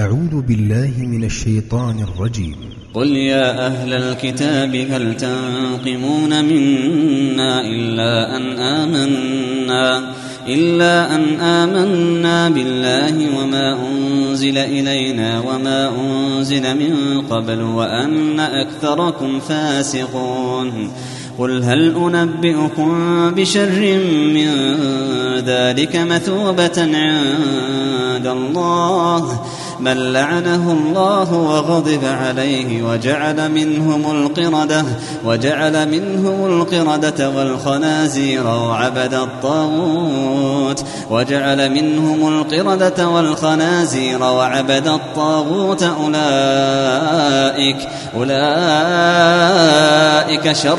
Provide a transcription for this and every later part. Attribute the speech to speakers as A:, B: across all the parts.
A: أعوذ بالله من الشيطان الرجيم.
B: قل يا أهل الكتاب هل تنقمون منا إلا أن آمنا؟ إلا أن آمنا بالله وما أنزل إلينا وما أنزل من قبل وأن أكثركم فاسقون. قل هل أنبئكم بشر من ذلك مثوبة عند الله من لعنه الله وغضب عليه وجعل منهم القردة وجعل منهم القردة والخنازير وعبد الطاغوت وجعل منهم القردة والخنازير وعبد الطاغوت أولئك أولئك شر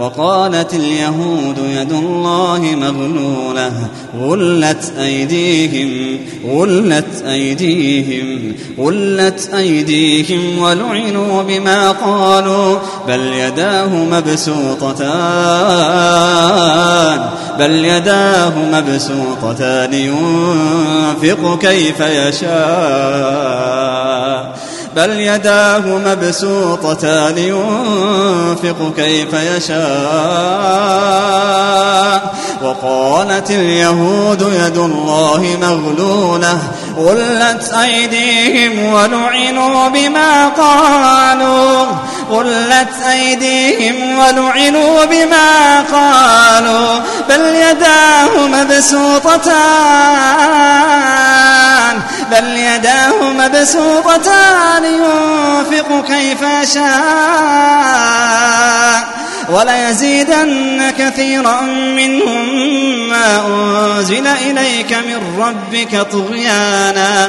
B: وقالت اليهود يد الله مغلولة غلت أيديهم غلت أيديهم غلت أيديهم ولعنوا بما قالوا بل يداه مبسوطتان بل يداه مبسوطتان ينفق كيف يشاء. بل يداه مبسوطتان ينفق كيف يشاء. وقالت اليهود يد الله مغلولة غلت أيديهم ولعنوا بما قالوا. غلت أيديهم ولعنوا بما قالوا. بل يداه مبسوطتان بل يداه مبسوطتان ينفق كيف يشاء وليزيدن كثيرا منهم ما أنزل إليك من ربك طغيانا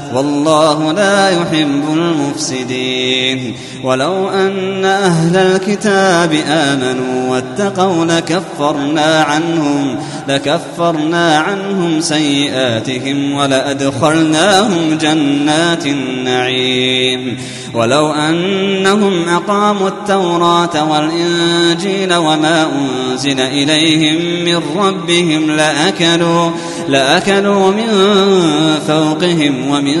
B: والله لا يحب المفسدين. ولو أن أهل الكتاب آمنوا واتقوا لكفرنا عنهم لكفرنا عنهم سيئاتهم ولأدخلناهم جنات النعيم. ولو أنهم أقاموا التوراة والإنجيل وما أنزل إليهم من ربهم لأكلوا لأكلوا من فوقهم ومن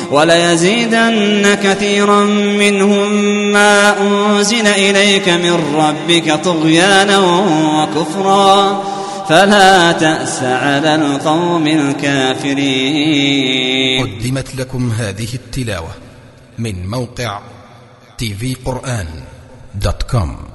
B: وليزيدن كثيرا منهم ما أنزل إليك من ربك طغيانا وكفرا. فلا تأس على القوم الكافرين.
A: قدمت لكم هذه التلاوة من موقع tvقرآن دوت كوم.